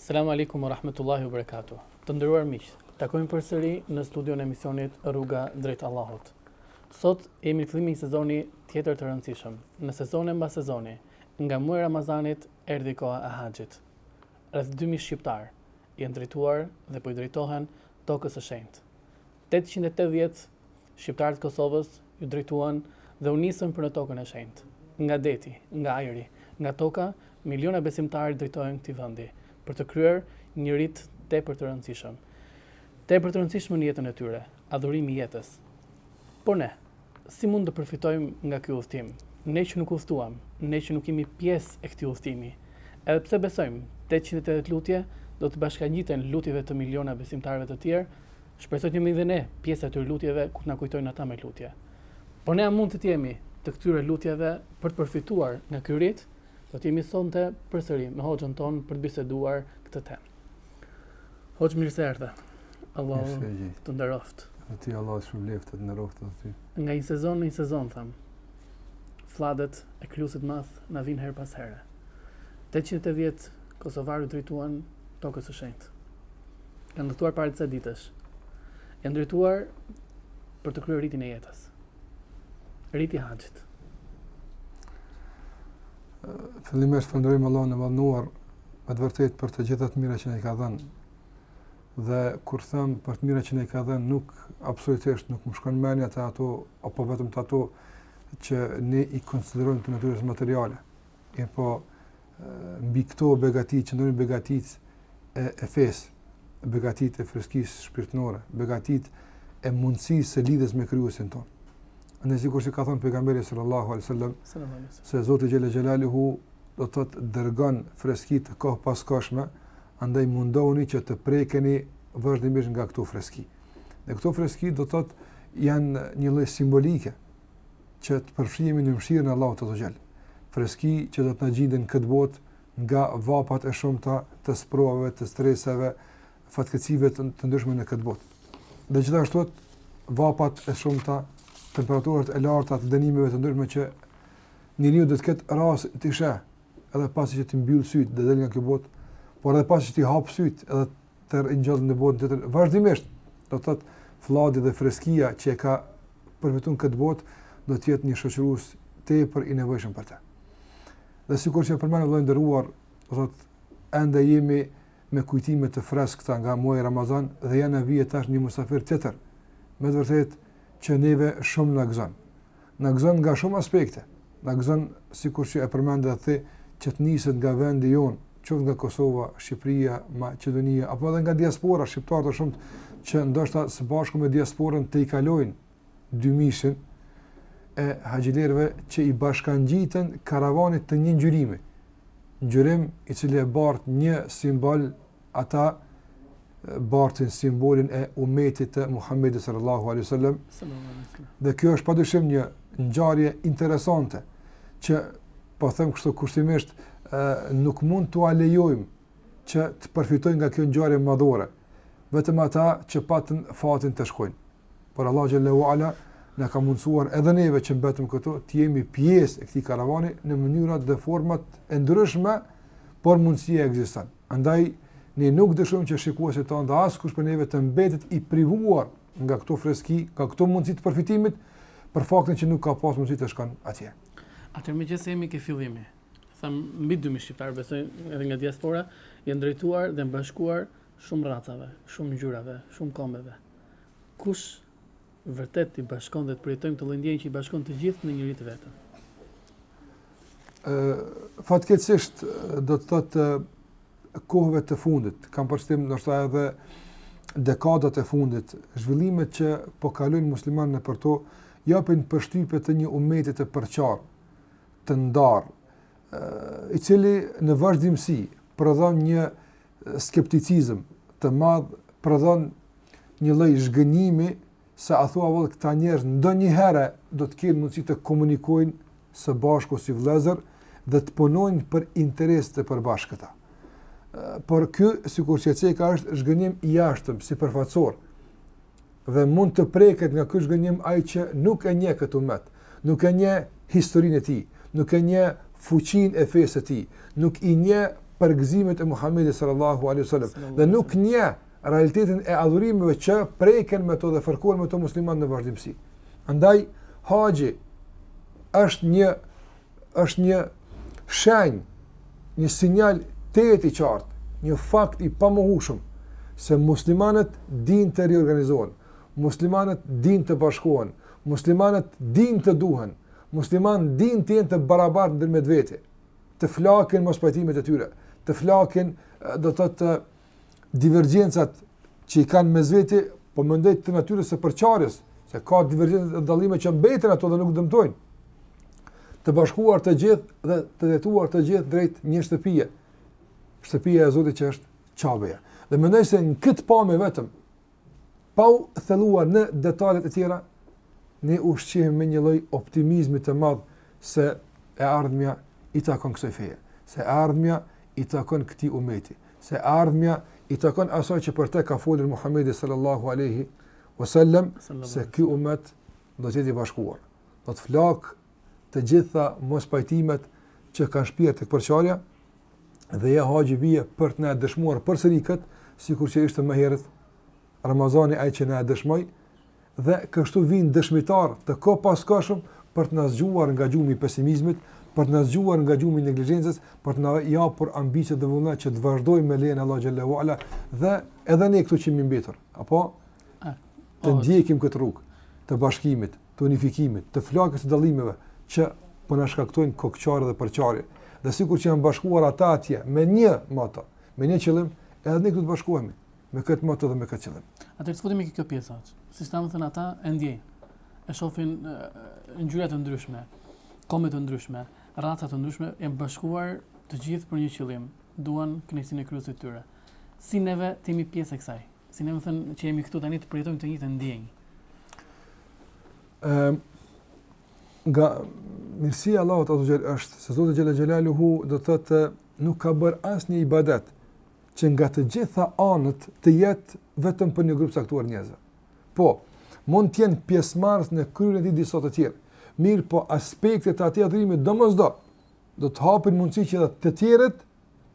Selam Alejkum Orahmetullahi Oberekatuh. Të nderuar miq, takohemi përsëri në studion e emisionit Rruga drejt Allahut. Sot jemi në fillim të një sezoni tjetër të rëndësishëm. Në sezone mbas sezoni, nga muaji i Ramazanit erdhi koha e haxhit. Rreth 2000 shqiptarë janë drejtuar dhe po i drejtohen tokës së shenjtë. 880 Shqiptarë të Kosovës iu drejtuan dhe u nisën për në Tokën e Shenjtë. Nga deti, nga ajri, nga toka, miliona besimtarë i drejtohen këtij vendi, për të kryer një rit tepër të rëndësishëm. Tepër të rëndësishëm në jetën e tyre, adhurimi i jetës. Por ne, si mund të përfitojmë nga ky udhëtim, ne që nuk udhëtuam, ne që nuk jemi pjesë e këtij udhëtimi? Edhe pse besojmë, tetëqind e tetëdhjetë lutje do t'u bashkëngjiten lutjeve të miliona besimtarëve të tjerë, Shpresoj të jemi dhe ne pjesë e atyre lutjeve kur të na kujtojnë ata me lutje. Por ne a mund të jemi të këtyre lutjeve për të përfituar nga ky rit? Do të jemi sonte përsëri me Hoxhën tonë për të biseduar këtë temë. Hoxhë mirë se erdhe. Allahu të nderoftë. Dhe ti Allahu të shpërbleftë, të nderoftë dhe ty. Nga një sezon në një sezon, thamë, flladet e Krijuesit të Madh na vijnë herë pas herë. 880 kosovarë iu drejtuan tokës së shenjtë. Janë udhëtuar para disa ditësh. Janë drejtuar për të kryer ritin e jetës. Riti i Haxhit. Fillimisht falënderojmë Allahun e Madhëruar me të vërtetë për të gjitha të mirat që na i ka dhënë. Dhe kur them për të mira që na i ka dhënë, nuk absolutisht nuk më shkon mendja te ato apo vetëm te ato që ne i konsiderojmë të natyrës materiale. E po mbi këto begati, qëndrojnë begatitë e, e fesë, begatitë e freskisë shpirtërore, begatitë e mundësisë së lidhjes me Krijuesin tonë. E sikur që ka thonë pejgamberi sallallahu alejhi ue selem, se Zoti Xhel-le Xhelaluhu do të thotë dërgon freski të kohë pas kohshme, andaj mundohuni që të prekeni vazhdimisht nga këto freski. Dhe këto freski do të thotë janë një lloj simbolike, që të përfshihemi në mëshirën e Allahut Azze ue Xhel. Freski që do të na gjenden në këtë botë nga vapat e shumta të sprovave, të stresave, fatkeqësive të, të ndryshme në këtë botë. Dhe gjithashtu vapat e shumta, temperaturat e larta të dënimeve të ndryshme që njeriu do të ketë rast t'i shohë, edhe pasi që t'i mbyll sytë dhe del nga kjo botë, por edhe pasi që t'i hap sytë edhe të ringjallet në botën tjetër, vazhdimisht, do të thotë, flladi dhe freskia që e ka përfituar në këtë botë, do të jetë një shoqërues tepër i nevojshëm për të. Dhe sikur që përmendëm vëlla i nderuar, do thotë, ende jemi me kujtime të freskëta nga muaji Ramazan dhe ja na vjen tash një musafir tjetër. Me të vërtetë që neve shumë na gëzon. Na gëzon nga shumë aspekte. Na gëzon, sikur që e përmend edhe ti, që të niset nga vendi jonë, qoftë nga Kosova, Shqipëria, Maqedonia, apo edhe nga diaspora, shqiptarë të shumtë, që ndoshta së bashku me diasporën t'i kalojnë dy mijëshin e haxhilerëve që i bashkëngjiten karavanit të një ngjyrimi, ngjyrim i cili e bart një simbol ata bartin simbolin e umetit të Muhamedit sallallahu alaihi wasallam. Dhe kjo është pa dyshim një ngjarje interesante që po them kështu kushtimisht nuk mund t'ua lejojmë që të përfitojnë nga kjo ngjarje madhore, vetëm ata që patën fatin të shkojnë. Por Allahu xhel-le ue ala na ka mundësuar edhe neve që mbetëm këtu të jemi pjesë e këtij karavani në mënyra dhe forma të ndryshme, por mundësia ekziston. Andaj ne nuk dëshirojmë që shikuesit tanë dhe askush prej neve të mbetet i privuar nga këto freski, nga këto mundësi të përfitimit, për faktin që nuk ka pas mundësi të shkojë atje. Atëherë megjithëse jemi ke fillimi, thamë mbi 2.000 shqiptarë, besoj edhe nga diaspora, janë drejtuar dhe bashkuar Shumë racave, shumë ngjyrave, shumë kombeve. Kush vërtet i bashkon dhe të përjetojmë atë ndjenjë që i bashkon të gjithë në një të vetëm? Fatkeqësisht do të thotë kohëve të fundit, kam përshtypjen ndoshta edhe dekadat e fundit, zhvillimet që po kalojnë muslimanët nëpër to, japin përshtypje të një umeti të përçarë, të ndarë, i cili në vazhdimësi prodhon një skepticizëm të madh prodhon një lloj zhgënjimi se a thua vallë këta njerëz ndonjëherë do të kenë mundësi të komunikojnë së bashku si vëllezër dhe të punojnë për interes të përbashkëta. Por ky sikur që ceka është zhgënjim i jashtëm, sipërfaqësor. Dhe mund të preket nga ky zhgënjim ai që nuk e njeh këtë umet, nuk e njeh historinë e tij, nuk e njeh fuqinë e fesë së tij, nuk i njeh përgëzimet e Muhamedit sallallahu alaihi wasallam dhe nuk njeh realitetin e adhurimeve që preken me to dhe fërkohen me to muslimanët në vazhdimësi. Andaj haxhi është një është një shenjë, një sinjal tejet i qartë, një fakt i pamohueshëm, se muslimanët dinë të riorganizohen, muslimanët dinë të bashkohen, muslimanët dinë të duhen, muslimanët dinë të jenë të barabartë ndërmjet veti, të flakin mospajtimet e tyre, të flakin do të thotë divergjencat që i kanë mes veti, po mendoj të natyrës së përçarjes, se ka divergjenca dhe dallime që mbeten ato dhe nuk dëmtojnë. Të bashkuar të gjithë dhe të drejtuar të gjithë drejt një shtëpie. Shtëpia e Zotit që është Qabeja. Dhe mendoj se në këtë pamje vetëm pa u thelluar në detalet e tjera, ne ushqehemi me një lloj optimizmi të madh se e ardhmja i takon kësaj feje, se e ardhmja i takon këtij umeti, se e ardhmja i takon asaj që për të ka folur Muhamedi sallallahu alaihi wasallam se ky umet do të jetë i bashkuar, do të flak të gjitha mospajtimet që kanë shpjerë tek përçarja, dhe ja haxhi vjen për të na e dëshmuar përsëri këtë, sikur që ishte më herët Ramazani ai që na e dëshmoi, dhe kështu vijnë dëshmitarë të kohëpaskohshëm për të na zgjuar nga gjumi i pesimizmit, për të na zgjuar nga gjumi i neglizhencës, për të na japur ambicie dhe vullnet që të vazhdojmë me lejen e Allahut xhele ue ala dhe edhe ne këtu që kemi mbetur. Apo? të ndjekim këtë rrugë të bashkimit, të unifikimit, të flakjes të dallimeve që po na shkaktojnë kokëçarje dhe përçarje. Dhe sikur që janë bashkuar ata atje me një moto, me një qëllim, edhe ne këtu të bashkohemi me këtë moto dhe me këtë qëllim. Atëherë të futemi këto pjesa. Siç thamë domethënë ata e ndjejnë. E shohin ngjyra të ndryshme, kombe të ndryshme, raca të ndryshme janë bashkuar të gjithë për një qëllim. Duan kënaqësinë e Krijuesit të tyre. Si neve të jemi pjesë e kësaj. Si neve domethënë që jemi këtu tani të përjetojmë të njëjtën ndjenjë. Ëm ehm, nga mirësia e Allahut azza ue xhel është se Zoti xhele xhelaluhu do të thotë nuk ka bërë asnjë ibadet që nga të gjitha anët të jetë vetëm për një grup të caktuar njerëzve. Po, mund të jenë pjesëmarrës në kryerjen e tij disa të tjerë. Mirëpo aspekte të atij adhurimi domosdo do të hapin mundësi që të tjerët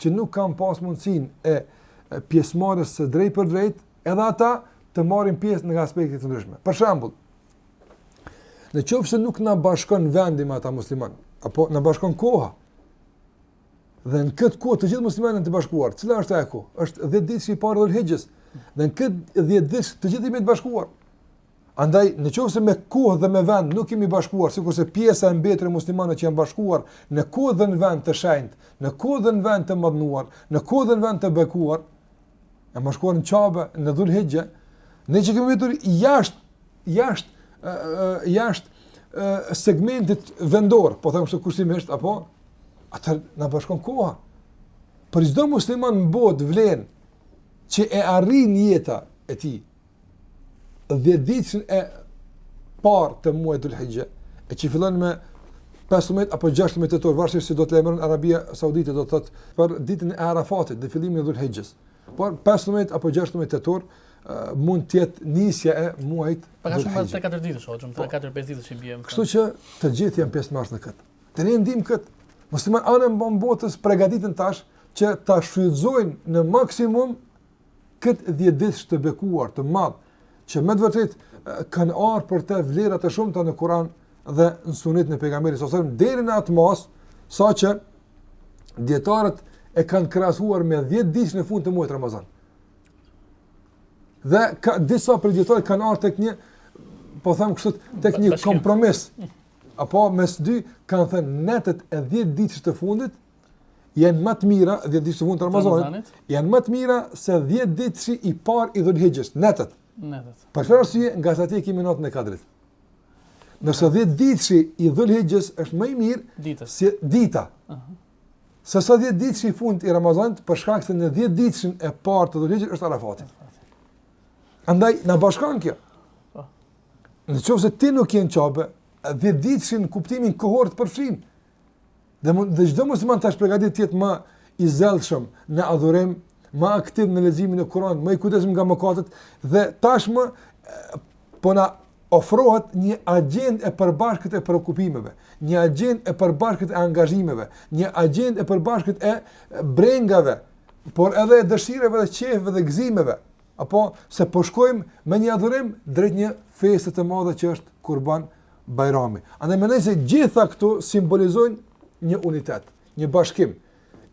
që nuk kanë pas mundësinë e pjesëmarrjes së drejtpërdrejtë, edhe ata të marrin pjesë në aspekte të ndryshme. Për shembull, në qoftë se nuk na bashkon vendi me ata muslimanë, apo na bashkon koha. Dhe në këtë kohë të gjithë muslimanët janë të bashkuar, cila është ajo kohë? Është 10 ditëshi i parë i dhul hijjes. Dhe në këtë 10 ditësh të gjithë jemi të bashkuar. Andaj, në qoftë se me kohë dhe me vend nuk jemi bashkuar, sikurse pjesa e mbetur e muslimanëve që janë bashkuar në kohë dhe në vend të shenjtë, në kohë dhe në vend të madhëruar, në kohë dhe në vend të bekuar, janë bashkuar në Qabe, në Dhul Hijja, ne që kemi mbetur jashtë jashtë jashtë segmentit vendor, po them kështu kushtimisht apo atë na bashkon koha. Për çdo musliman në botë vlen që e arrin jeta e tij, 10 ditëshin e parë të muajit Dhul-Hijja, e që fillon me 15 apo 16 tetor, varësisht se si do të lajmëron Arabia Saudite do të thotë për ditën e Arafatit, në fillimin e Dhul-Hijjes. Por 15 apo 16 tetor mund të jetë nisja e muajit. Pak a shumë pas 3-4 ditësh, o çum, 3-4-5 ditësh i biem. Kështu që të gjithë janë pjesëmarrës në këtë. Të ne ndim kët. Muslimanët anembanë botës përgatiten tash që ta shfrytëzojnë në maksimum këtë dhjetëditësh të bekuar, të madh, që me të vërtetë kanë ardhur për te vlerat e shumta në Kur'an dhe në sunetin e pejgamberit s.a.s. Deri në atë masë, sa që dijetarët e kanë krahasuar me dhjetëditëshin e fundit të muajit Ramazan. Dhe ka, disa prej dijetarëve kanë ardhur tek një, po themi kështu, tek një kompromis. Apo mes dy kanë thënë netët e dhjetëditëshit të fundit, janë më të mira 10 ditëshit të fundit të Ramazanit, janë më të mira se 10 ditëshi i parë i Dhulhixhes, netët. Netët. Për çfarë arsye? Ngase aty e kemi natën e Kadrit. Ndërsa 10 ditëshi i Dhulhixhes është më i mirë Ditës. se si dita. Ëh. Uh -huh. Se sa 10 ditëshi i fundit i Ramazanit, për shkak se në 10 ditëshin e parë të Dhulhixhes është Arafati. Andaj na bashkon kjo. Po. Në qoftë se ti nuk je në Qabe, dhe e di që në kuptimin kohor të përfrinë, Dhe dhe çdo musliman tash përgatitet të jetë më i zellshëm në adhurim, më aktiv në leximin e Kur'anit, më i kujdesshëm nga mëkatet dhe tashmë po na ofrohet një agjendë e përbashkët e preokupimeve, një agjendë e përbashkët e angazhimeve, një agjendë e përbashkët e brengave, por edhe e dëshirave dhe qejfeve dhe gëzimeve. Ngase po shkojmë me një adhurim drejt një feste të madhe që është Kurban Bajrami. Andaj mendoj se gjitha këto simbolizojnë një unitet, një bashkim,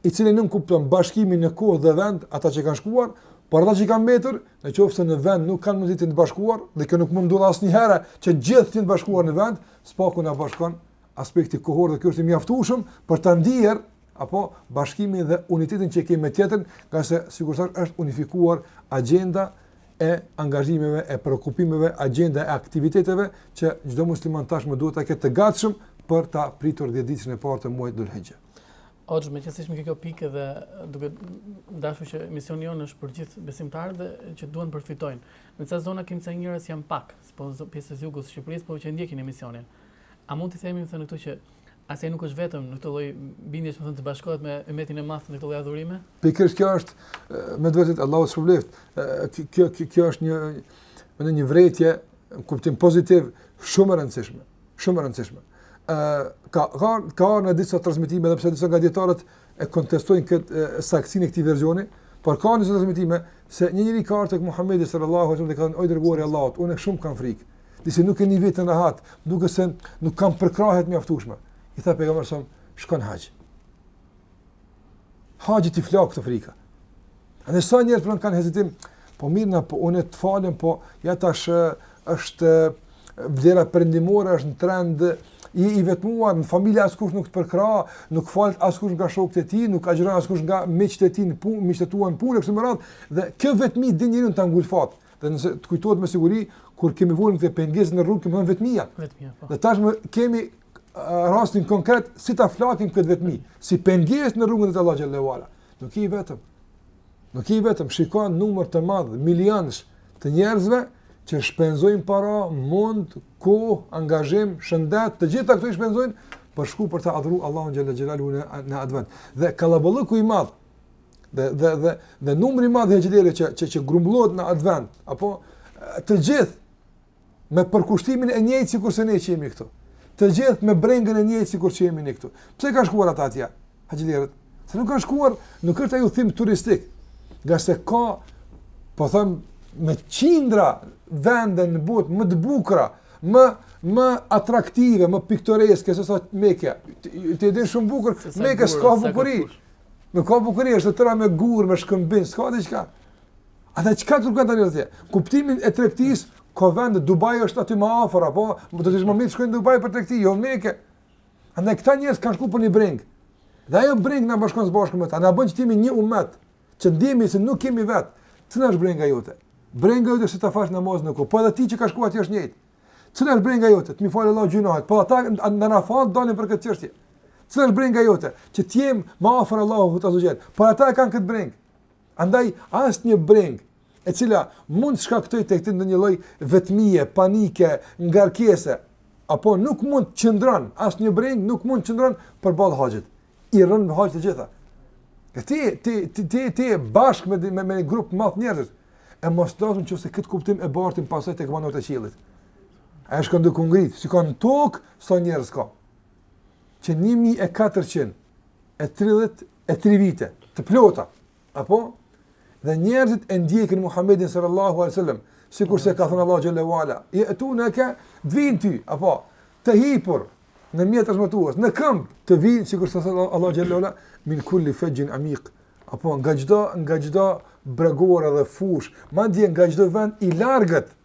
i cili nënkupton bashkimin në kohë dhe vend ata që kanë shkuar, por ata që kanë mbetur, në qoftë se në vend nuk kanë mundësi të bashkohen, dhe kjo nuk mund ndodh asnjëherë që gjithë të bashkohen në vend, së paku na bashkon aspekti kohor dhe ky është i mjaftueshëm për ta ndier apo bashkimin dhe unitetin që kemi me tjetrin, ngase sikur thashë është unifikuar agjenda e angazhimeve, e preokupimeve, agjenda e aktiviteteve që çdo musliman tashmë duhet ta ketë të gatshëm për ta pritur 10 ditëshin e parë të muajit Dhulhixhe. Hoxhë, meqë ishim te kjo pikë dhe duke dashu që emisioni jonë është për gjithë besimtarët dhe që duen përfitojnë. Në ca zona kemë ca njërës janë pak, po pjesës jugut Shqipërisë, po që ndjekin emisionin. A mund të themi me thënë këtu që As ai nuk është vetëm në këtë lloj bindjesh, me thënë të bashkohet me ymmetin e madh në këto lloj adhurime? Pikërisht kjo është me të vërtetë Allahu të shpërbleftë. Kjo kjo kjo është një me në një vërejtje në kuptim pozitiv shumë e rëndësishme, shumë e rëndësishme. Ë ka ka ka në disa transmetime edhe pse disa nga dijetarët e kontestojnë këtë saktësinë e këtij versioni, por ka në disa transmetime se një njeri ka ardhur tek Muhamedi sallallahu alaihi wasallam dhe ka thënë o i dërguari i Allahut, unë shumë kam frikë. Disi nuk e ndiej veten rehat, duket se nuk kam përkrahje të mjaftueshme. I tha pejgamberi s.a.s. shko në haxh. Haxhi t'i flak këto frika. Edhe sa njerëz pranë kanë hezitim, po mirë ne, po unë të falem, po ja tash është vlera perëndimore, është në trend, i, i vetmuar, në familje askush nuk të përkrah, nuk falet askush nga shokët e tij, nuk agjëron askush nga miqtë e tij në punë, miqtë e tu në punë, e kështu me radhë, dhe kjo vetmi di njeriun ta ngulfatë, dhe nëse të kujtohet me siguri, kur kemi vënë këtë pengesë në rrugë, kemi thënë vetmia. Vetmia, po. Dhe tashmë kemi rastin konkret, si ta flakim këtë vetmi, si pengesë në rrugën e te Allahu xhel-le ue ala. Nuk je vetëm. Nuk je vetëm, shikon numër të madh, milionësh të njerëzve që shpenzojnë para, mund, kohë, angazhim, shëndet, të gjitha këto i shpenzojnë për të shku për ta adhuru Allahun xhel-le xhelaluhu në, në atë vend. Dhe kallaballëku i madh, dhe, dhe, dhe, dhe numri i madh i haxhilerëve që, që, që grumbullohet në atë vend, apo të gjithë me përkushtimin e njëjtë sikurse ne që jemi këtu. Të gjithë me brengën e njëjtë sikur që jemi ne këtu. Pse kanë shkuar ata atje? Haxhilerët. Se nuk kanë shkuar, nuk është udhëtim turistik. Ngase ka po them me qindra vende në botë më të bukura, më më atraktive, më piktoreske sesa Meka. Ti e di shumë bukur, Meka s'ka bukuri. Nuk ka bukuri, është e tëra me gurë, me shkëmbinj, s'ka diçka. Ata çka të kërkojnë tani atje? Kuptimin e tregtisë, ka vend Dubai është aty më afër apo më mirë do të shkojnë në Dubai për tregti, jo Mekë. Andaj këta njerëz kanë shkuar për një brengë. Dhe ajo brengë na bashkon së bashku me ta. Na bën që të jemi një umet, që ndihemi se nuk jemi vet. Cila është brenga jote? Brenga jote është ta falësh namazin në kohë. Po edhe e atij që ka shkuar atje është njëjtë. Cila është brenga jote? Të më falë Allahu gjynahet. Po ata në Arafat dalin për këtë çështje. Cila është brenga jote? Që të jem më afër Allahut azze ue xhel. Po ata e kanë këtë brengë. Andaj, asnjë brengë, e cila mund të shkaktojë tek ti ndonjë lloj vetmie, panike, ngarkese, apo nuk mund të qëndrojë, asnjë brengë nuk mund të qëndrojë përballë haxhit. I rrënon haxhi të gjitha. E ti, ti, ti, ti, ti je bashkë me, me, me një grup të madh njerëzish. E mos të flasim që nëse këtë kuptim e bartim pastaj tek banorët e qiellit. A e sheh deri ku ngrihet, si ka në tokë, sa njerëz ka. Që 1430 e tri vite, të plota, apo? Dhe njerëzit e ndjekin Muhamedin sallallahu alaihi wasallam, sikurse ka thënë Allahu xhel-le ue ala, "Je'tuneke, të vijnë ty, apo të hipur në mjet transmetues, në këmbë të vijnë sikurse ka thënë Allahu xhel-le ue ala, min kulli fexhin amiq." Apo nga çdo nga çdo bregore dhe fushë, madje nga çdo vend i largët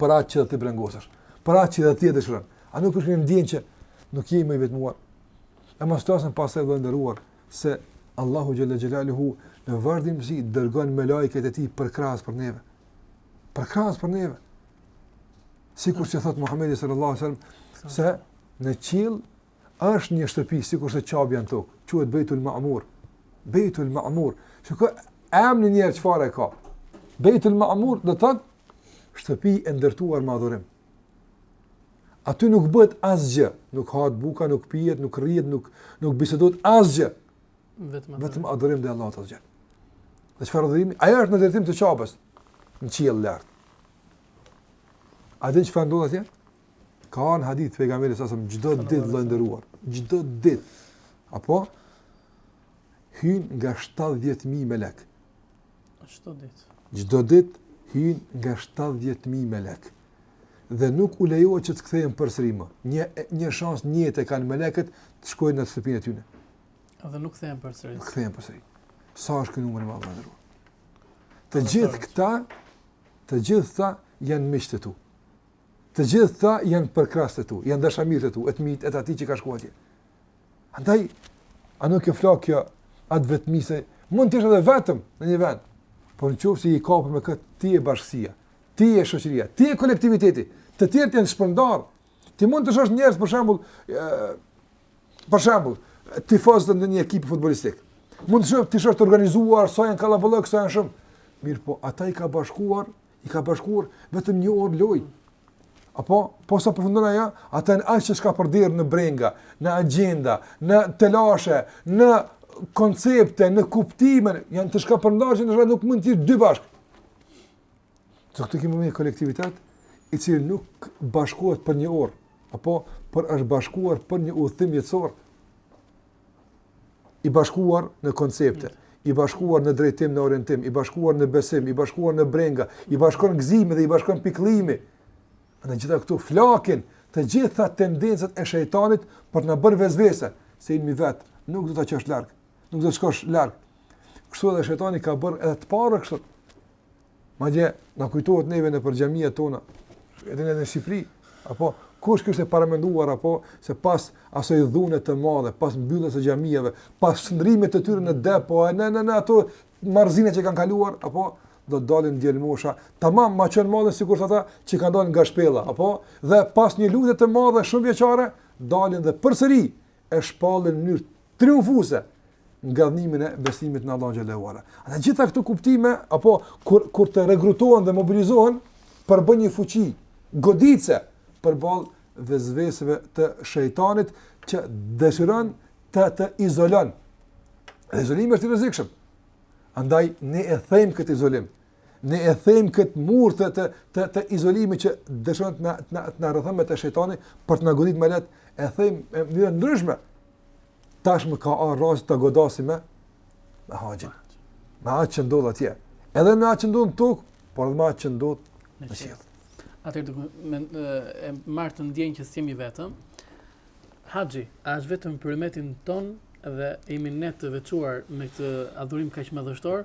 për atë që dhe ti brengosësh, për atë që dhe ti e dëshiron. A nuk është një ndjenjë që nuk je më i vetëmuar? E mos të flasim pastaj, i nderuar, se Allahu xhel-le xhelaluhu në vazhdimësi dërgon melaiket e tij përkrahës për neve. Përkrahës për neve. Sikurse thotë Muhamedi sallallahu sallam se në qiell është një shtëpi sikur se qabja në tokë, quhet Bejtul Ma'mur. Bejtul Ma'mur. Shikoj emrin një herë çfarë ka. Bejtul Ma'mur do të thotë shtëpi e ndërtuar me adhurim. Aty nuk bëhet asgjë, nuk hahet buka, nuk pihet, nuk rrihet, nuk nuk bisedohet asgjë. Vetëm adhurim. Vetëm adhurim të Allahut Azza. Dhe çfarë adhurimi? Ajo është në drejtim të qabës në qiell lart. A dini çfarë ndodh atje? Ka një hadith te pejgamberi salallahu alejhi ve selem, çdo ditë të nderuar, çdo ditë, apo, hyjnë nga 70.000 melekë. Çdo ditë. Çdo ditë, hyjnë nga 70.000 melekë. Dhe nuk u lejohet që të kthehen përsëri ma. Një, një shans në jetë e kanë melekët të shkojnë në atë shtëpinë e tyre. Dhe nuk kthehen përsëri ma. Nuk kthehen përsëri ma. Sa është ky numër i madh, të nderuar. Të gjithë këta, të gjithë këta janë miqtë e tu. Të gjithë këta janë përkrahës të tu, janë dashamirë të tu, e të mitë, e të atij që ka shku atje. Andaj, a nuk e flakë kjo atë vetmi se mund të jesh edhe vetëm në një vend, por në qofë se je kapë me këtë ti je bashkësia, ti je shoqëria, ti je kolektiviteti, të tjerët janë shpërndarë, ti mund të shohsh njerëz për shembull, për shembull, tifozët në një ekip futbollistik, mund t'i shohsh të organizuar, sa janë kallabllëk, sa janë shumë, mirëpo, ata i ka bashkuar, i ka bashkuar vetëm një orë lojë. Apo, posa përfundon ajo, ata janë aq të shkapërderdhur në brenga, në agjenda, në telashe, në koncepte, në kuptime, janë të shkapërndarë që nuk mund t'i gjesh dy bashkë. Te këta kemi me një kolektivitet, i cili nuk bashkohet për një orë, apo por është bashkuar për një udhëtim jetësor. i bashkuar në koncepte, i bashkuar në drejtim, në orientim, i bashkuar në besim, i bashkuar në brenga, i bashkon gëzimi dhe i bashkon pikëllimi. Të gjitha këto flakin të gjitha tendencat e shejtanit për të na bërë vesvese, se jemi vet, nuk do ta çosh larg, nuk do të shkosh larg. Kështu edhe shejtani ka bërë edhe të parë kështu. Madje na kujtohet neve nëpër xhamiat tona, edhe në Shqipëri, apo kush kishte paramenduar apo se pas asoj dhune të madhe, pas mbylljes së xhamive, pas shndërrimit të tyre në depo, në në në ato marrëzina që kanë kaluar, apo do të dalin djelmosha, tamam maqenë madhe sikur ata që kanë dalë nga shpella, apo dhe pas një lutje të madhe shumëvjeçare, dalin dhe përsëri e shpallin në mënyrë triumfuese ngadhënjimin e besimit në Allahun xhele ve ala. Të gjitha këto kuptime apo kur kur të rekrutohen dhe mobilizohen përbëjnë një fuqi goditëse përballë vesveseve të shejtanit që dëshiron të të izolon. Dhe izolimi është i rrezikshëm. Andaj ne e thyejmë këtë izolim. Ne e thejmë këtë mur të, të, të, të izolimit që dëshiron të na rrethojë shejtani për të na godit më lehtë, e thejmë në mënyrë ndryshme. Tash më ka arë rrasë të godasi me, me haxhin, me atë që ndodh atje. Edhe me atë që ndodh në tokë, por edhe me atë që ndodh në qiell. Atëherë të me, e marrtë ndjenjën që s'jemi vetëm, Haxhi, a është vetëm për umetin tonë dhe jemi ne të veçuar me këtë adhurim kaq madhështor,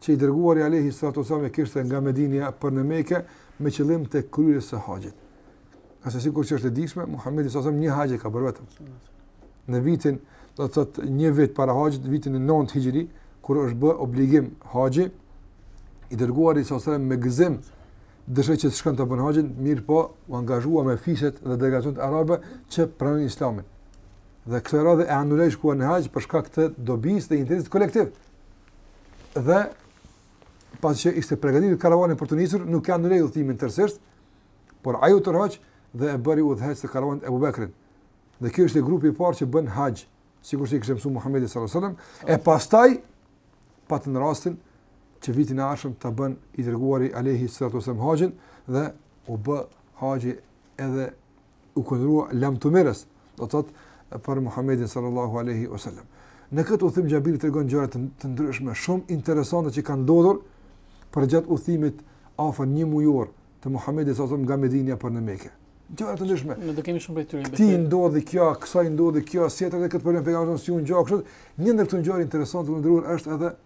që i dërguari alejhi salatu ves selam e kishte nga Medinja për në Mekë me qëllim të kryerjes së haxhit. Ngase sikur që është e dijshme, Muhamedi sallallahu alejhi ves selam një haxh ka bërë vetëm. Në vitin, do të thotë një vit para haxhit, vitin e 9 Hixhri, kur është bë obligim haxhi, i dërguari sallallahu alejhi ves selam me gëzim dëshiroi që të shkon të bën haxhin, mirëpo u angazhua me fiset dhe delegacionet arabe që pranonin Islamin. Dhe këtë radhë e anuloi shkuarjen në haxh për shkak të dobisë dhe interesit kolektiv. Dhe pasi që ishte pregatitur karavani për t'u nisur, nuk e ndërpreu udhëtimin tërësisht, por ai u tërhoq dhe e bëri udhëheqës të karavanit Abu Bekrin. Dhe ky është grupi i parë që bën haxh, sikurse i kishte mësuar Muhamedi sallallahu alajhi wasallam, e pastaj patën rastin që vitin e ardhshëm ta bën i dërguari alaihi salatu wasallam haxhin dhe u bë haxhi edhe u konsiderua lamtumirës, do të thotë për Muhamedin sallallahu alaihi wasallam. Në këtë udhëtim Xhabiri tregon gjëra të, të ndryshme, shumë interesante që kanë ndodhur përgjatë udhëtimit afër njëmujor të Muhamedit sallallahu alaihi wasallam nga Medinja për në Mekë. Gjëra të ndryshme. Ne do kemi shumë për tyrin. Këtij i ndodhi kjo, kësaj i ndodhi kjo, sjetër edhe këtë problem pejgamberi si u përgjigj kështu. Një ndër këto gjëra interesante të ndryshme është edhe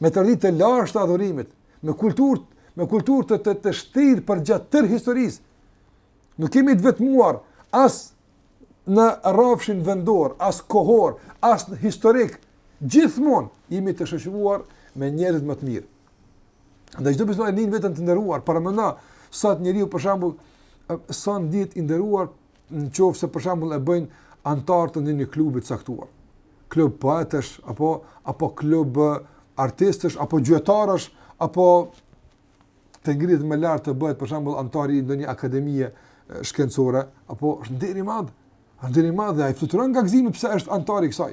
me traditë të lashtë të adhurimit, me kulturë, me kulturë të, të, të shtrirë përgjatë tërë historisë. Nuk jemi të vetmuar as në rrafshin vendor, as kohor, as historik. Gjithmonë jemi të shoqëruar me njerëzit më të mirë. Dhe çdo besimtar e ndien veten të nderuar, paramendo sot njeriu për shembull sa ndihet i nderuar në qoftë se për shembull e bëjnë anëtar të ndonjë klubi të caktuar. Klub poetësh apo apo klub artistësh apo gjuetarësh apo të ngritet më lart të bëhet për shembull anëtar i ndonjë akademie shkencore apo është nder i madh. Është nder i madh dhe ai fluturon nga gëzimi pse është anëtar i kësaj.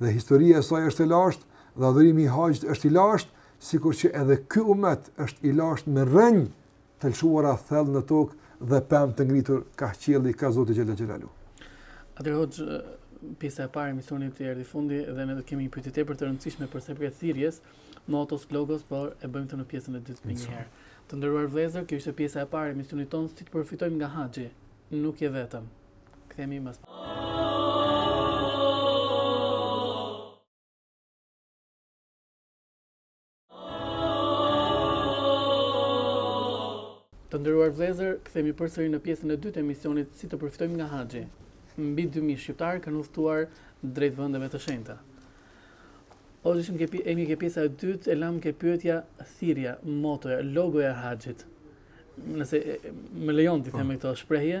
dhe historia e saj është e lashtë dhe adhurimi i haxhit është i lashtë, sikur që edhe ky umet është i lashtë me rrënjë të lëshuara thellë në tokë dhe pemë të ngritur ka qielli ka Zoti xhele xhelaluhu. Atëherë hoxhë pjesa e parë e emisionit i erdhi fundi dhe ne do të kemi një pyetje tepër të rëndësishme për sa përket thirrjes motos logos por e bëjmë atë në pjesën e dytë menjëherë. Të nderuar vëllezër, kjo ishte pjesa e parë e emisionit tonë si të përfitojmë nga haxhi. Nuk je vetëm. Kthehemi më pas. Të nderuar vllezër, kthehemi përsëri në pjesën e dytë të emisionit si të përfitojmë nga haxhi. Mbi 2.000 shqiptarë kanë udhëtuar drejt vendeve të shenjta. Hoxhë, jemi ke pjesa e dytë, e lamë ke pyetja thirrja, motoja, logoja e haxhit. Nëse më lejon t'i po. themi këto shprehje,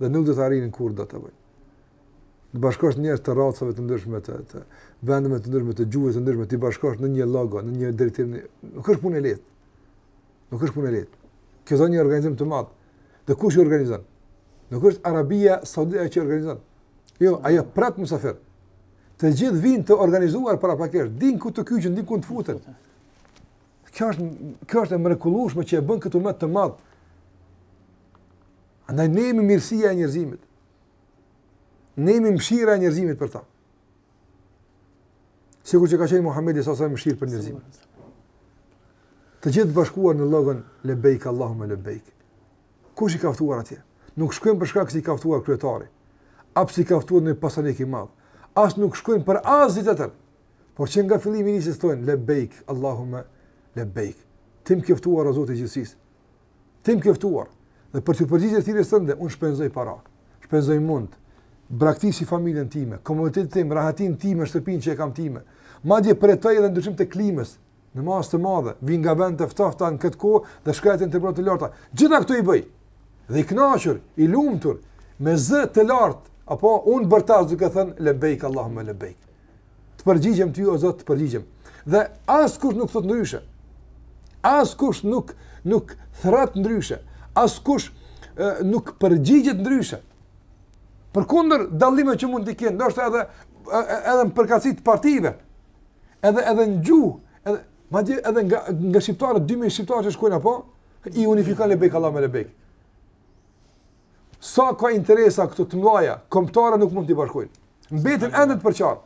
dhe nuk do ta arrinin kurrë dot ta bëjnë. Të bashkosh njerëz të racave të ndryshme të, të vendeve të ndryshme të gjuhëve të ndryshme, t'i bashkosh në një logo, në një drejtim, nuk është punë e lehtë. Nuk është punë e lehtë. Kjo do një organizim të madh. Dhe kush e organizon? Nuk është Arabia Saudite që organizon. Jo, ajo pret mysafir. Të gjithë vijnë të organizuar paraprakisht, din ku të kyçen, din ku të futen. Kjo është kjo është e mrekullueshme që e bën këtu më të madh. Andaj ne jemi mirësia e njerëzimit. Ne jemi mëshira e njerëzimit për ta. Sikurqë ka qenë Muhamedi a.s. mëshirë për njerëzimin. Të gjithë të bashkuar në logon Lebejk, Allahume Lebejk. Kush i ka ftuar atje? Nuk shkojnë për shkak se i ka ftuar kryetari. Apo se i ka ftuar një pasanik i madh. As nuk shkojnë për azit e tërë. Por që nga fillimi nisin të thonë, Lebejk, Allahume Lebejk. Ti m'ke ftuar o Zot i gjithësisë. Ti m'ke ftuar dhe për t'iu përgjigjur thirrjes tënde, unë shpenzoj para, shpenzoj mund, braktis familjen time, komunitetin tim, rahatin time, shtëpinë që e kam timen. Madje përjetoj edhe ndryshim të klimës në masë të madhe, vij nga vende të ftohta në këtë kohë dhe shkoj në temperatura të larta. Të gjitha këto i bëj. Dhe i kënaqur, i lumtur me zë të lartë, apo unë bërtas duke thënë lebejk Allahumma lebejk. Të përgjigjem ty o Zot, të përgjigjem. Dhe askush nuk thotë ndryshe. Askush nuk nuk thërret ndryshe. Askush nuk përgjigjet ndryshe. Përkundër dallimeve që mund të kenë, ndoshta edhe edhe në përkatësi të partive. Edhe edhe në gjuhë, edhe madje edhe nga nga shqiptarët 2000 shqiptarë që shkojnë apo i unifikon lebejk Allahume lebejk. sa ka interesa këtu të mëdha, kombëtare nuk mund t'i bashkojnë. Mbeten ende të përçarë.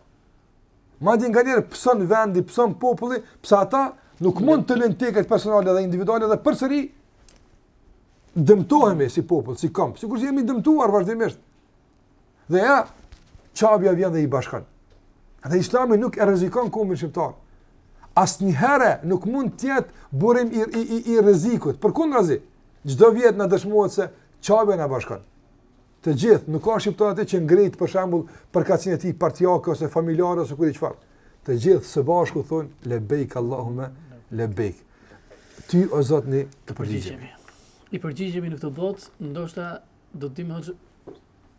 Madje nganjëherë pëson vendi, pëson populli, pse ata nuk mund të lënë teket personale dhe individuale dhe përsëri dëmtohemi si popull, si komb. Sikurse jemi dëmtuar vazhdimisht. Dhe ja, Qabja vjen dhe i bashkon. Dhe islami nuk e rrezikon kombin shqiptar. Asnjëherë nuk mund të jetë burim i, i, i, i rrezikut. Përkundrazi, çdo vjet na dëshmohet se Qabja na bashkon. Të gjithë, nuk ka shqiptar atje që ngre për shembull përkatësinë e tij partijake ose familjare ose ku ta di çfarë. Të gjithë së bashku thonë, lebejk Allahume, lebejk. Ty o Zot ne të përgjigjemi. I përgjigjemi në këtë botë, ndoshta do të dimë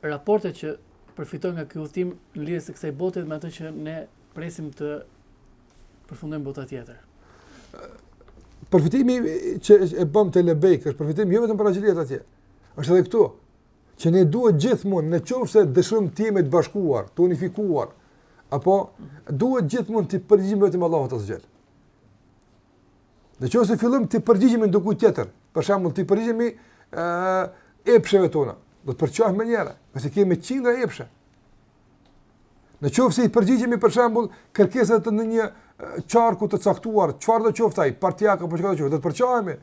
Raportet që përfitojnë nga ky udhëtim në lidhje me kësaj bote dhe me atë që ne presim të përfundojmë bota tjetër. Përfitimi që e bëm te Lebejk është përfitim jo vetëm për ahiretin atje. Është edhe këtu që ne duhet gjithmonë në qoftë se dëshirojmë të jemi të bashkuar, të unifikuar, apo duhet gjithmonë të përgjigjemi vetëm Allahut azh. Në qoftë se fillojmë t'i përgjigjemi ndokujt tjetër, për shembull t'i përgjigjemi epsheve tona, do të përçahemi menjëherë, se kemi qindra epshe. Në qoftë se i përgjigjemi për shembull kërkesave të ndonjë çarku të caktuar, çfarë do qoftë ai, partia apo çka do qoftë, do të përçahemi.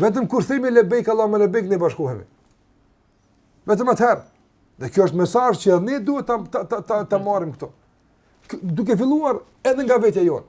Vetëm kur themi lebejk Allahumme lebejk ne bashkohemi. Vetëm atëherë. Dhe kjo është mesazh që ne duhet ta ta ta ta marrim këtu. Duke filluar edhe nga vetja jonë.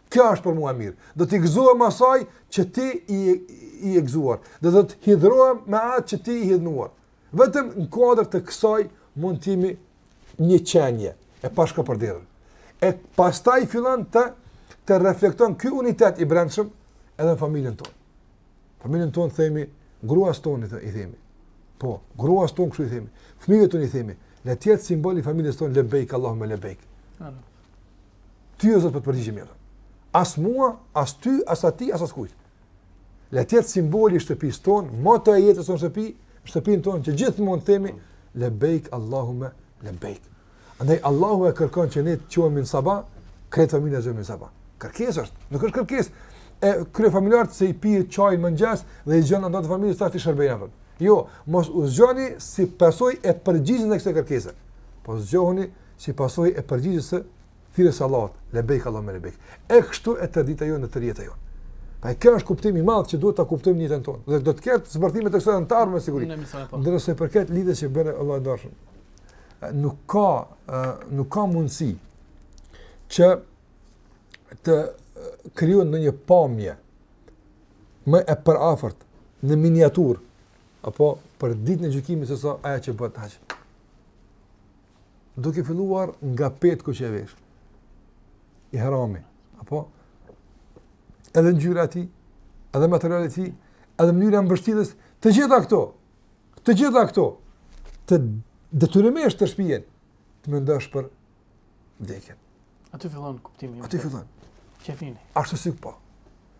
Kjo është për mua e mirë. Do t'i gëzohem asaj që ti je i gëzuar. Do të hidhërohem me atë që ti je hidhnuar. Vetëm në kuadër të kësaj mund të jemi një qenie e pashkapërderdhur. E pastaj fillon të të reflekton ky unitet i brendshëm edhe në familjen tonë. Familjen tonë themi gruas tonë i themi. Po, gruas tonë kështu i themi. Fëmijët tonë i themi. Le të jetë simbol i familjes tonë lebejk Allahumma lebejk. Amin. Ty o Zot po të përgjigjem vetëm. As mua, as ty, as atij, as askujt. Le të jetë simboli i shtëpisë tonë, moto e jetës tonë shtëpi, shtëpinë tonë që gjithmonë themi lebeik Allahumma lebeik. Andaj Allahu e kërkon që ne të çohemi në sabah, krejt familja zgjohemi në sabah. Kërkesë është, nuk është kërkesë. E kryefamiljarit se i pihet çaji në mëngjes dhe i zgjon anëtarët të familjes sa t'i shërbejnë atë. Jo, mos u zgjoni si pasojë e përgjigjes së kësaj kërkese. Po zgjohuni si pasojë e përgjigjes së thirrjes së Allahut, lebejk Allahumma lebejk. E kështu e tërë dita jonë në tërë jetën jonë. Pa e kjo është kuptim i madh që duhet ta kuptojmë në jetën tonë. Dhe do të ketë zbërthime të kësaj anëtar me siguri. Po. Ndërsa i përket lidhjes që bëre Allah e dashur. Nuk ka nuk ka mundësi që të krijon ndonjë pamje më e përafërt në miniaturë apo për ditën e gjykimit se sa ajo që bëhet haxh. Duke filluar nga petku që e vesh. Ihrami. Apo? Edhe ngjyra e tij, edhe materiali i tij, edhe mënyra e mbështjelljes, të gjitha këto, të gjitha këto, të detyrimisht të shpien, të mendosh për vdekjen. Aty fillon kuptimi. Aty fillon. Qefini. Ashtu si po.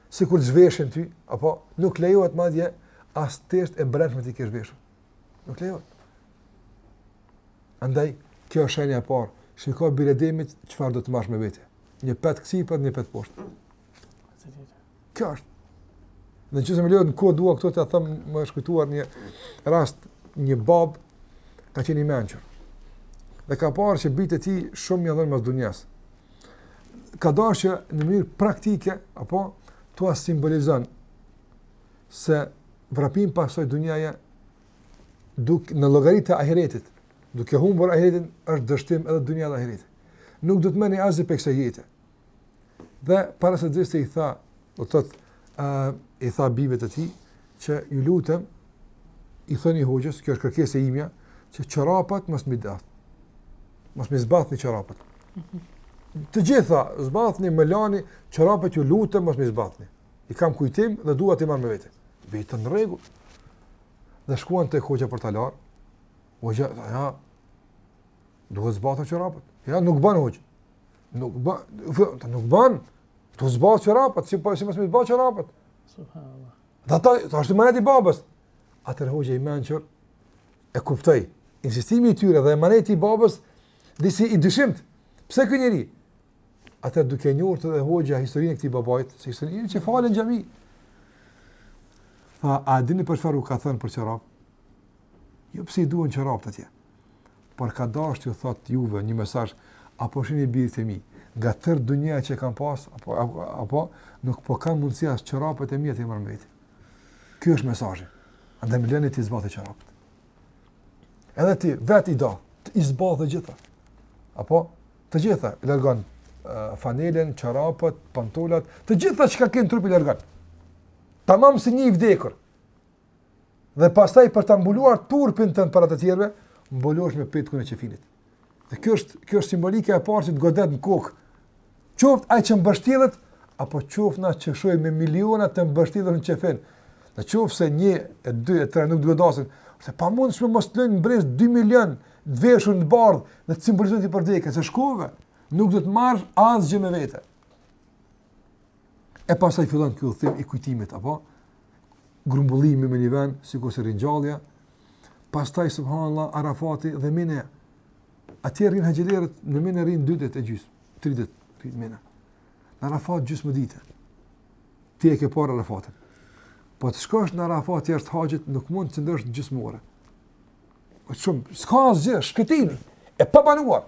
Sikur zhveshin ty, apo nuk lejohet madje, as teshat e brendshme t'i kesh veshur. Nuk lejohet. Andaj, kjo është shenja e parë. Shiko biri Ademit, çfarë do të marrësh me vete. Një petë kësi, sipër një petë poshtë. Kjo është. Në qoftë se më lejohet në kohë dua, këto të them më shkurt një rast, një babë, ka qenë i mençur. Dhe ka parë që bijtë e tij shumë janë dhënë mas dunjasë. Ka dashtë që në mënyrë praktike, apo, t'ua simbolizon se vrapimi pas kësaj dunjaje, duke në llogari të ahiretit, duke humbur ahiretin, është dështim edhe dunja edhe ahiret. Nuk do të merrni asgjë prej kësaj jete. Dhe para se të vdiste i tha, do të thotë, uh, i tha bijve të tij, që ju lutem, i thoni hoxhës, kjo është kërkesa ime, që çorapat mos m'i dath, mos m'i zbathni çorapat. Të gjitha, zbathni, më lani, çorapat ju lutem, mos m'i zbathni. I kam kujtim dhe dua t'i marr me vete. Babë, në rregull. Dhe shkuan te hoxha për ta larë. Hoxha, jo. Duhet zbathur çorapët. Jo, nuk bën hoxhë. Nuk bën, tha nuk bën. T'u zbathur çorapët, si po, si mos me zbathë çorapët. Subhanallah. Dhe ata, tha, është amanet i babës. Atëherë hoxha i mençur, e kuptoi, insistimi i tyre dhe amaneti i babës, disi i dyshimtë. Pse ky njeri? Atëherë duke e njohur edhe hoxha historinë e këtij babait, se ishte njeri që falej në xhami. Tha, a dini për çfarë u ka thënë për çorap? Jo pse i duan çorap atje. Por ka dashur t'u thotë juve një mesazh apo shihni bijtë e mi, nga tërë dunjaja që kam pas apo apo, apo nuk po kam mundësi as çorapet e mia t'i marr me vete. Ky është mesazhi. Andaj më lëni t'i zbath çorapet. Edhe ti vetë do t'i zbathësh të gjitha. Apo Të gjitha i largon fanelen, çorapët, pantolat, të gjitha çka ke në trup i largon. Tamam si një i vdekur. Dhe pastaj për ta mbuluar turpin tënd para të tjerëve, mbulohesh me petkun e qefinit. Dhe kjo është kjo është simbolika e parë që të godet në kokë. Qoftë ai që mbështillet apo qoftë ne që shohim me miliona të mbështjellur në qefin. Në qoftë se një e dy e tre nuk duhet dasin, s'e pamundshme mos të lënë mbresë 2 milion Të veshur në bardhë dhe të simbolizon ti për vdekjen, se shkove, nuk do të marrësh asgjë me vete. E pastaj fillon ky kthim i kujtimit, apo? Grumbullimi me një vend, sikurse ringjallja, pastaj, subhanallah, Arafati dhe Mina, atje rrinë haxhilerët, në Mina rrinë dy ditë e gjysë, tri ditë rrinë në Mina. Në Arafat gjysmë dite, ti e ke parë Arafatin. Po të shkosh në Arafat jashtë haxhit, nuk mund të ndejsh gjysmë ore. Shumë, s'ka asgjë, shkretinë, e pabanuar.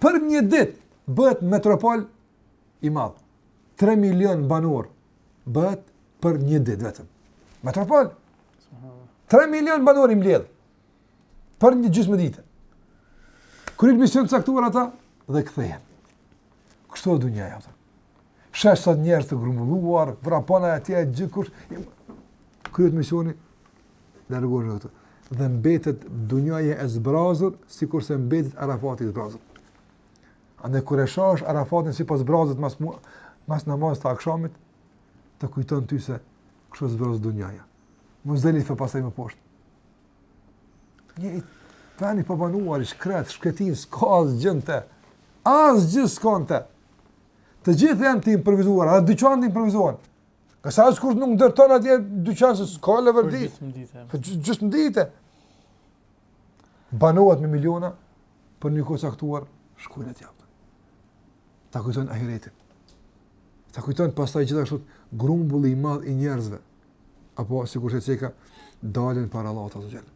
Për një dit, bëhet metropol i madh. 3 milion banor bëhet për një dit vetëm. Metropol. 3 milion banor i mbledh. Për një gjysmë ditë. Kryejnë mision të caktuar ata dhe kthehen. Kështu është dunjaja. Sheh sot njerëz të grumbulluar, vrapojnë e te gjithkush kryet misioni largohesh nga këtu dhe mbetet dunjaja e zbrazur sikurse mbetet Arafati i zbrazur. A ne kur e sheh Arafatin si po zbrazet mas mas namaz të akshamit të kujton ty se kështu zbrazet dunjaja. Muzdelifa pastaj më poshtë. Një vend i pabanuar i shkretë, shkretinë, s'ka asgjë në të, asgjë s'ka në të. Të gjithë janë të improvizuar, edhe dyqanet të improvizuar. Ngase askush nuk ndërton atje dyqane, se s'ka leverdi. Gjysmë dite. Gjysmë dite. Banohet me miliona, për një kohë të caktuar, shkojnë e tjera. Ta kujton ahiretin. Ta kujton pastaj gjithashtu grumbulli i madh i njerëzve. Apo, sikurse ceka, daljen para Allahut azze xhel.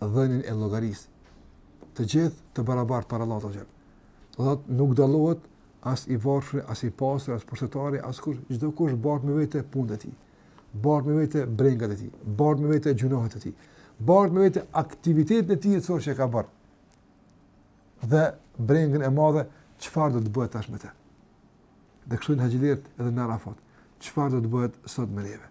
dhënien e llogarisë. Të gjithë të barabartë para Allahut azze xhel. Do thotë nuk dallohet as i varfër, as i pasur, as pushtetari, askush, çdokush bart me vete punën e tij. Bart me vete brengat e tij, bart me vete gjynahet e tij. Bart me vete aktivitetin e tij të çfarë ka bërë. Dhe brengën e madhe çfarë do të bëhet tash me të. Dhe kështu në haxh haxhilerët edhe në Arafat. Çfarë do të bëhet sot me neve?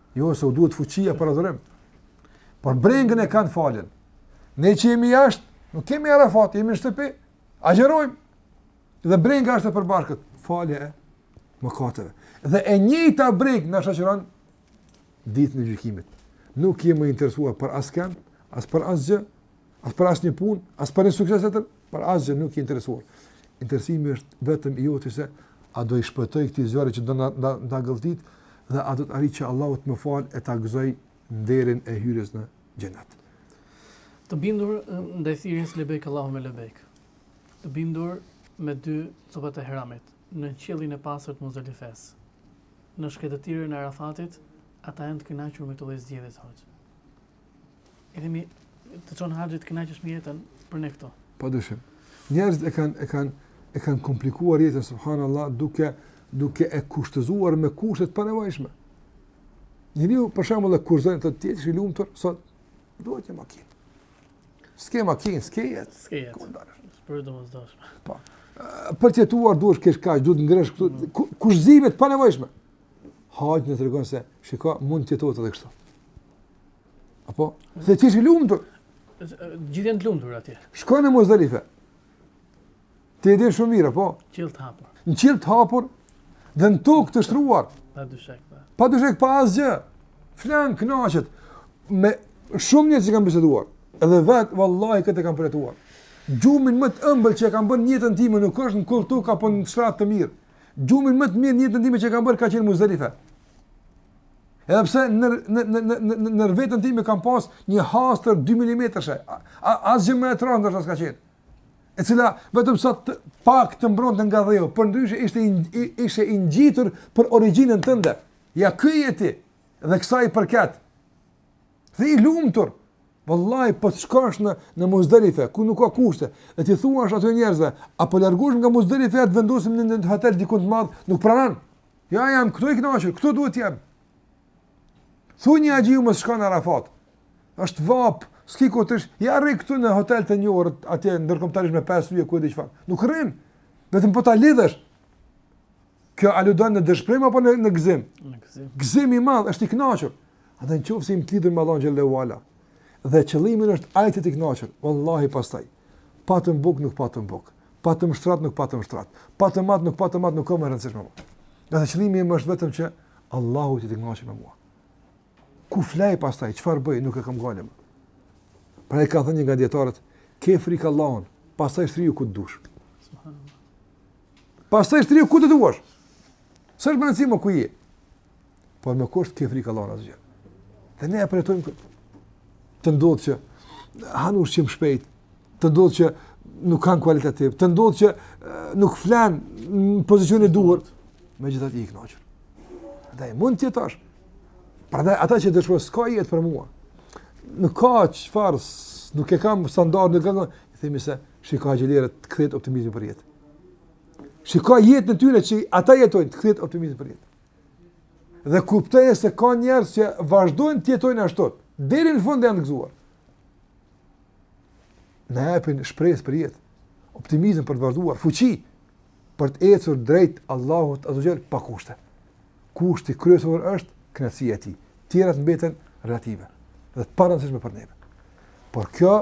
Jo se u duhet fuqia për adhurim. Por brengën e kanë faljen. Ne që jemi jashtë, nuk kemi Arafat, jemi në shtëpi, agjërojmë. Dhe brenga është e përbashkët, falja e mëkateve. Dhe e njëjta brengë na shoqëron ditën e gjykimit. Nuk jemi interesuar për askënd, as për asgjë, as për asnjë punë, as për një sukses e tjerë, për asgjë nuk i interesuar. Interesimi është vetëm i joti se a do i shpëtoj këtij zjarri që do na na, na gëlltit dhe a do të arrij që Allahu të më fal e ta gëzoj nderin e hyrjes në xhenet. Të bindur ndaj thirrjes lebejk Allahumme lebejk. Të bindur me dy copat e ihramit në qiellin e pastër të Muzdelifes. Në shkretëtirën e Arafatit, ata janë të kënaqur me këtë lloj zgjedhjes hoxh. Edhe më të çon haxhi të kënaqesh me jetën pa ne këto. Pa dyshim. Njerëzit e kanë e kanë e kanë komplikuar jetën subhanallahu duke duke e kushtëzuar me kushte të panevojshme. Njeriu për shembull e kushtëzon të jetë i lumtur sot duhet një makinë. S'ke makinë, s'ke jetë. S'ke jetë. Po, e domosdoshme. Po. Për të jetuar duhet të kesh kaq, duhet të ngresh këtu. Kushtëzime të panevojshme. Haxhi na tregon se, shiko, mund të jetosh edhe kështu. Apo? Dhe ti je i lumtur. Gjithë janë të lumtur atje. Shko në Muzdalife. Ti e din shumë mirë, apo? Qiell të hapur. Në qiell të hapur dhe në tokë të shtruar. Pa dyshek, pa. Pa dyshek, pa asgjë. Flen, knaqet. Me shumë njerëz që kam biseduar. Edhe vetë, vallahi, këtë e kam përjetuar. Gjumin më të ëmbël që e kam bërë n'jetën time, nuk është në kolltuk apo në shtrat të mirë. Gjumin më të mirë n'jetën time që kam bërë ka qenë Muzdelife. Edhe pse në nën veten time kam pas një hasër 2 mm. Asgjë më e trashë s'ka qenë. E cila vetëm sa të, pak të mbronte nga dheu, përndryshe ishte ishte i ngjitur për origjinën tënde. Ja ky je ti. Dhe kësaj i përket. Dhe i lumtur. Wallahi po të shkosh në në Muzdalife, ku nuk ka kushte, e t'i thuash aty njerëzve, a po largohesh nga Muzdalife, të vendosim në një hotel diku të madh, nuk pranon. Jo, jam këtu i kënaqur, këtu duhet të jem. Thuaji haxhiut mos shko në Arafat. Është vapë, s'ke ku të shkosh. Ja rri këtu në hotel të njohur atje ndërkombëtarisht me pesë yje ku e di çfarë. Nuk rri. Vetëm po ta lidhësh. Kjo aludon në dëshpërim apo në në gëzim? Në gëzim. Gëzim i madh, është i kënaqur. Andaj nëse jemi të lidhur me Allahun xhele ue ala dhe qëllimi është ai të jetë i kënaqur, wallahi pastaj patëm bukë nuk patëm bukë, patëm shtrat nuk patëm shtrat, patëm mall nuk patëm mall nuk ka më rëndësi më. Ngaqë qëllimi im është vetëm që Allahu të jetë i kënaqur me mua. Ku flej pastaj, çfarë bëj, nuk e kam gajle më. Pra e ka thënë një nga dijetarët, kije frikë Allahun, pastaj shtrihu ku të dush. Pastaj shtrihu ku të duash. S'është me rëndësi më ku je. Por me kusht kije frikë Allahun azze ue xhel. Dhe ne e përjetojmë këtë. Të ndodh që han ushqim shpejt, të ndodh që nuk han kualitativ, të ndodh që nuk flen në pozicion të duhur, megjithatë je i knaqur. Dhe mund të jetosh. Pra dhe ata që dëshpërohen, s'ka jetë për mua. Nuk ka çfarë, nuk e kam standard, nuk e kam... I themi se, Shiko haxhilerët, të kthehet optimizmi për jetë. Shiko jetën e tyre që ata jetojnë të kthehet optimizmi për jetë. Dhe kuptoj se ka njerëz që vazhdojnë të jetojnë ashtu, deri në fund e janë të gëzuar. Na japin shpresë për jetë, optimizëm për të vazhduar, fuqi. për të ecur drejt Allahut azze ue xhel pa kushte. Kushti kryesor është kënaqësia e tij. Tjerat mbeten relative dhe të parëndësishme për neve. Pra kjo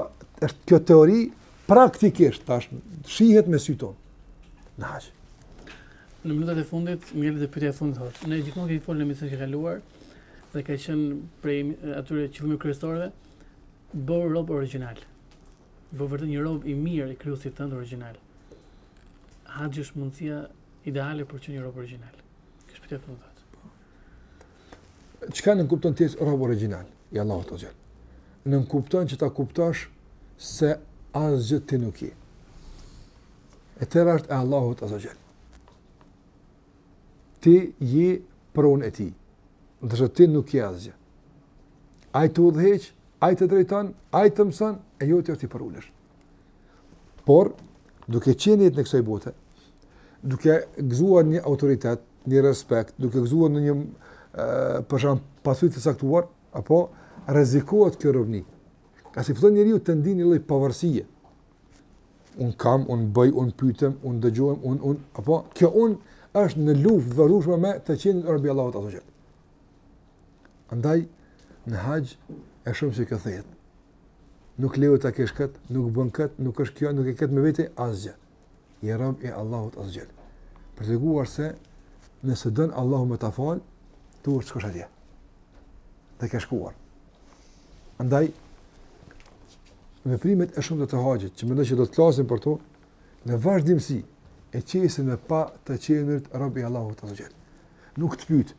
është kjo teori praktikisht tash shihet me sytë tanë. Në haxh. Në minutat e fundit, ngjelë dhe pyetja e fundit, hoxhë. Ne, gjithmonë kemi folë në emisionin e kaluar, dhe ka qenë prej atyre qëllimeve kryesore, bëhu rob origjinal. Po vërtet një rob i mirë i Krijuesit tënd origjinal. Haxhi është mundësia ideale për të qenë një rob origjinal. Kjo është pyetja e thotë. Çka nënkupton ti rob origjinal i Allahut azze ve xhel? Nënkupton që ta kuptosh se asgjë ti nuk je. E tëra është e Allahut azze ve xhel. Ti je pronë e tij. Ndërsa ti nuk je asgjë. Ai të udhëheq, ai të drejton, ai të mëson, e jotja t'i përulesh. Por, duke qenë jetën e kësaj bote, duke gëzuar një autoritet, një respekt, duke gëzuar një për shembull pasuri të caktuar, apo rrezikohet kjo robni. Ngase fillon njeriu të ndiejë një lloj pavarësie. Unë kam, unë bëj, unë pytem, unë dëgjohem, unë, unë, apo kjo unë është në luftë të vazhdueshme me të qenët rob i Allahut azze ve xhel. Andaj, në haxh e shohim që kjo thehet. Nuk lejohet të kesh këtë, nuk bën këtë, nuk është kjo, nuk e ke këtë me vete, asgjë. Je rob i Allahut azze ve xhel. Për të treguar se, nëse don Allahu me ta falë, të urë që kështë atje. Dhe ke shkuar. Andaj, veprimet e shumta të haxhit, që më në që do të flasim për to, në vazhdimësi, e qesin në pah të qenurit rob i Allahut azze ve xhel. Nuk të pytë,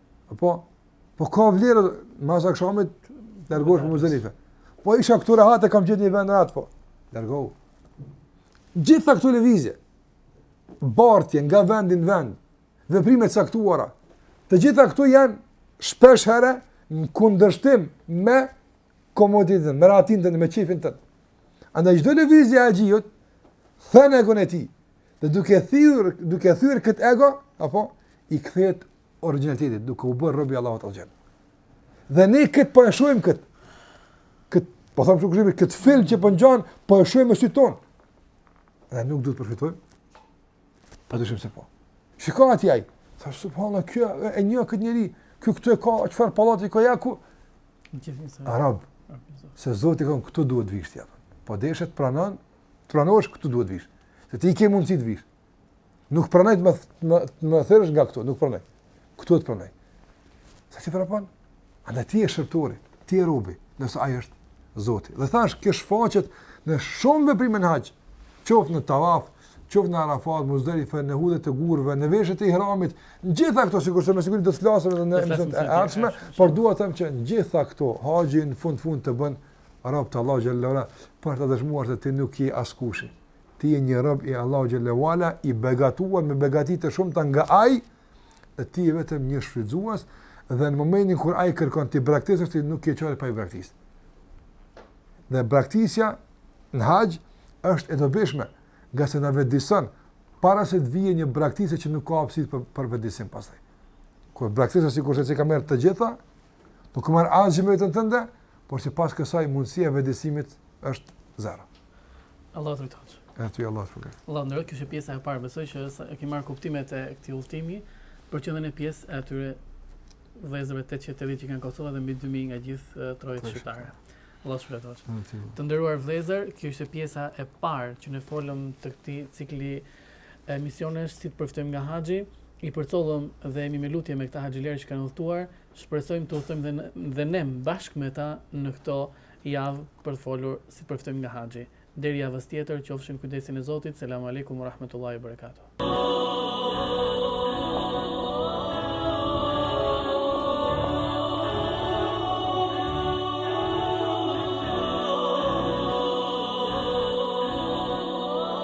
Apo, po ka vlerë, mas akshamit, largohu për Muzdelife. Po isha këtu rehat e kam gjet një vend rehat, po, largohu. Gjitha këto lëvizje, bartje nga vendi në vend, veprime të caktuara, të gjitha këto janë shpeshherë në kundërshtim me komoditetin, me rahatinë tonë, me qefin tonë. Andaj çdo lëvizje e haxhiut then egon e tij, dhe duke thyer, duke thyer këtë ego, apo, i kthehet originalitetit, duke u bërë rob i Allahut azze ve xhel. Dhe ne këtë po e shohim këtë, këtë, po them kushtimisht, këtë film që po ngjan, po e shohim me sytë tanë. Dhe nuk duhet të përfitojmë? Pa dyshim se po. Shikon aty ai, tha subhanallah, kjo e njeh këtë njeri, kjo këtu e ka, çfarë pallati ka ja ku? Arab, se Zoti ka thënë këto duhet veshë, ja. po deshe të pranon, pranosh këto duhet veshë, se ti i ke mundësi të veshësh. Nuk pranoj të më më më thërrasësh nga këtu, nuk pranoj. Këtu të pranoj. Sa ti prapon? Andaj ti je shërbëtori, ti je robi, ndërsa ai është Zoti. Dhe thashë, kjo shfaqet në shumë veprime në haxh, qoftë në tavaf, qoftë në Arafat, Muzdelife, në hudhjet e gurëve, në veshjet e ihramit, në gjitha këto, sikurse me siguri do të flasim edhe në emisionet e ardhshme, por dua të them që në gjitha këto, haxhi në fund fund të bën rob të Allahut xhele ve ala, për të dëshmuar se ti nuk je askushi. ti je një rob i Allahut xhele ve ala i begatuar me begati të shumta nga Ai dhe ti je vetëm një shfrytëzues dhe në momentin kur Ai kërkon t'i braktisësh ti nuk ke çare pa i braktisë. Dhe braktisja në haxh është e dobishme, ngase na vetëdijeson para se të vijë një braktisë që nuk ka hapësirë për, për vetëdijesim pastaj. Kur braktisja sikurse t'i ka marrë të gjitha, Nuk e marr asgjë me vetën tënde, porse pas kësaj mundësia e vetëdijesimit është zero. Allah të rritë E ty Allah të përgëtë. Allah ndërët, kjo qe pjesa e parë, besoj që e ke marrë kuptimet e këtij udhëtimi, për të qenë dhe ne pjesë e atyre vëllezërve të që të rritë që ka Kosova dhe mbi 2000 nga gjithë trojet shqiptare. Allahu të shpërbleftë. Të nderuar vëllezër, kjo është pjesa e parë që ne folëm të këtij cikli emisionesh si të përftojmë nga haxhi, i përcollëm dhe jemi me lutje me këta haxhilerë që kanë udhëtuar, shpresojmë të udhëtojmë edhe ne bashkë me ta në këto javë për të folur si të përftojmë nga haxhi. Deri javës tjetër, qofshi në kujdesin e Zotit, Selamu Alejkum wa Rahmetullahi wa Barakatuh.